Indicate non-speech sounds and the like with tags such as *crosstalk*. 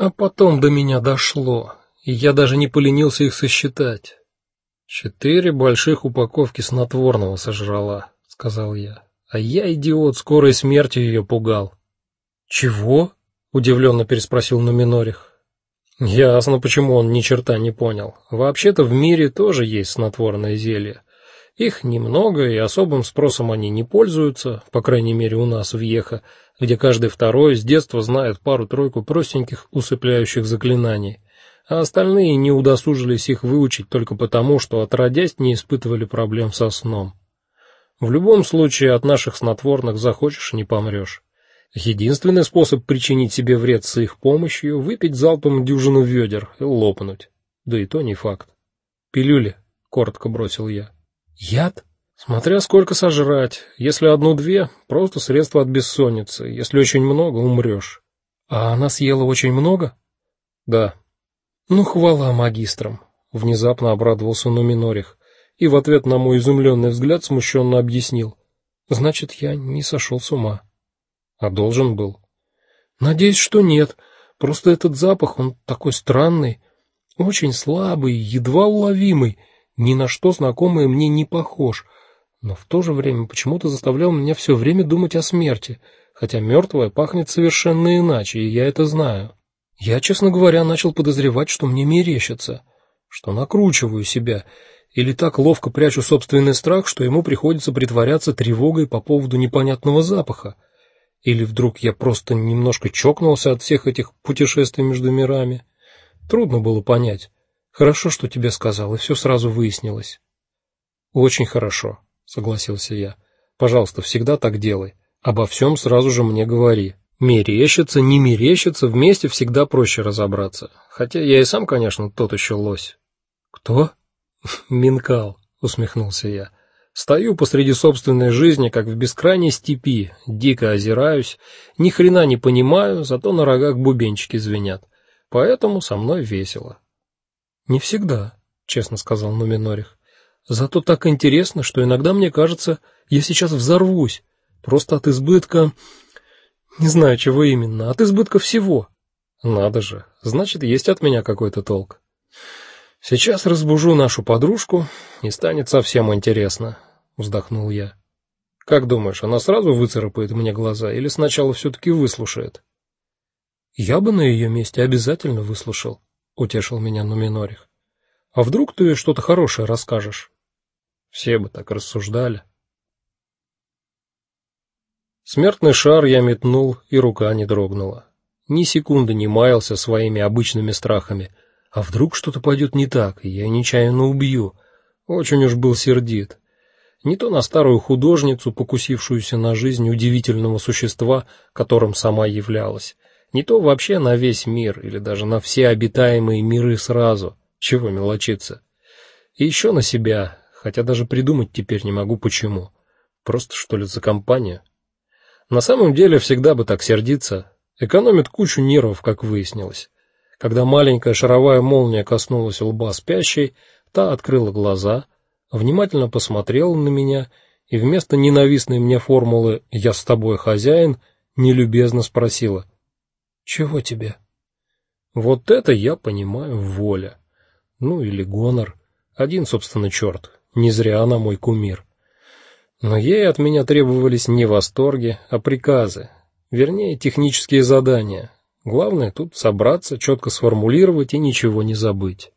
А потом до меня дошло, и я даже не поленился их сосчитать. Четыре больших упаковки снотворного сожрала, сказал я. А я идиот, скорой смертью ее пугал. Чего? удивленно переспросил Нуминорих. Ясно, почему он ни черта не понял. Вообще-то в мире тоже есть снотворные зелья. Их немного, и особым спросом они не пользуются, по крайней мере, у нас в Ехо, где каждый второй с детства знает пару-тройку простеньких усыпляющих заклинаний, а остальные не удосужились их выучить только потому, что отродясь не испытывали проблем со сном. В любом случае от наших снотворных захочешь не помрешь. Единственный способ причинить себе вред с их помощью выпить залпом дюжину ведер и лопнуть. Да и то не факт. Пилюли, коротко бросил я. Яд? Смотря сколько сожрать. Если одну-две просто средство от бессонницы. Если очень много умрёшь. А она съела очень много? Да. Ну хвала магистрам, внезапно обрадовался Нуминорих и в ответ на мой изумленный взгляд смущенно объяснил: "Значит, я не сошел с ума". А должен был. Надеюсь, что нет. Просто этот запах, он такой странный, очень слабый, едва уловимый ни на что знакомое мне не похож, но в то же время почему-то заставлял меня все время думать о смерти, хотя мертвая пахнет совершенно иначе, и я это знаю. Я, честно говоря, начал подозревать, что мне мерещится, что накручиваю себя или так ловко прячу собственный страх, что ему приходится притворяться тревогой по поводу непонятного запаха. Или вдруг я просто немножко чокнулся от всех этих путешествий между мирами. Трудно было понять. Хорошо, что тебе сказал, и все сразу выяснилось. Очень хорошо, согласился я. Пожалуйста, всегда так делай. Обо всем сразу же мне говори. Мерещится, не мерещится, вместе всегда проще разобраться. Хотя я и сам, конечно, тот еще лось. Кто? *laughs* Минкал, усмехнулся я. Стою посреди собственной жизни, как в бескрайней степи, дико озираюсь, ни хрена не понимаю, зато на рогах бубенчики звенят. Поэтому со мной весело. Не всегда, честно сказал Нуминорих. Зато так интересно, что иногда мне кажется, я сейчас взорвусь, просто от избытка, не знаю, чего именно, от избытка всего. Надо же, значит, есть от меня какой-то толк. Сейчас разбужу нашу подружку, и станет совсем интересно, вздохнул я. Как думаешь, она сразу выцарапает мне глаза или сначала все таки выслушает? Я бы на ее месте обязательно выслушал утешил меня Нуминорих. А вдруг ты что-то хорошее расскажешь? Все бы так рассуждали. Смертный шар я метнул, и рука не дрогнула. Ни секунды не маялся своими обычными страхами. А вдруг что-то пойдет не так, и я нечаянно убью? Очень уж был сердит. Не то на старую художницу, покусившуюся на жизнь удивительного существа, которым сама являлась, не то вообще на весь мир или даже на все обитаемые миры сразу. Чего мелочиться? И еще на себя, хотя даже придумать теперь не могу почему. Просто что ли за компанию? На самом деле всегда бы так сердиться, экономит кучу нервов, как выяснилось. Когда маленькая шаровая молния коснулась лба спящей, та открыла глаза, внимательно посмотрела на меня и вместо ненавистной мне формулы "я с тобой хозяин" нелюбезно спросила: чего тебе? Вот это я понимаю воля. Ну или гонор. Один, собственно, черт. Не зря она мой кумир. Но ей от меня требовались не восторги, а приказы, вернее, технические задания. Главное тут собраться, четко сформулировать и ничего не забыть.